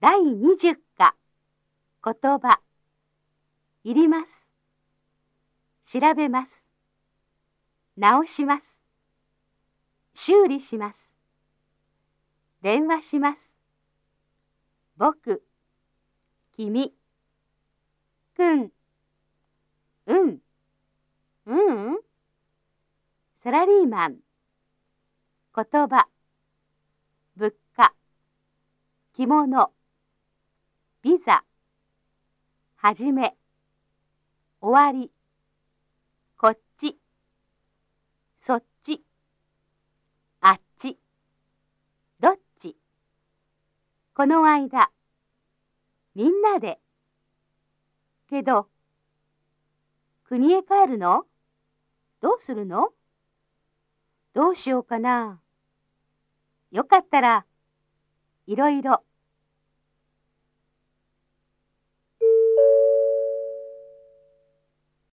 第20課。言葉。いります。調べます。直します。修理します。電話します。僕。君。くん。うん。うん。サラリーマン。言葉。物価。着物。ビザはじめ終わりこっちそっちあっちどっちこの間みんなでけど国へ帰るの？どうするの？どうしようかな。よかったらいろいろ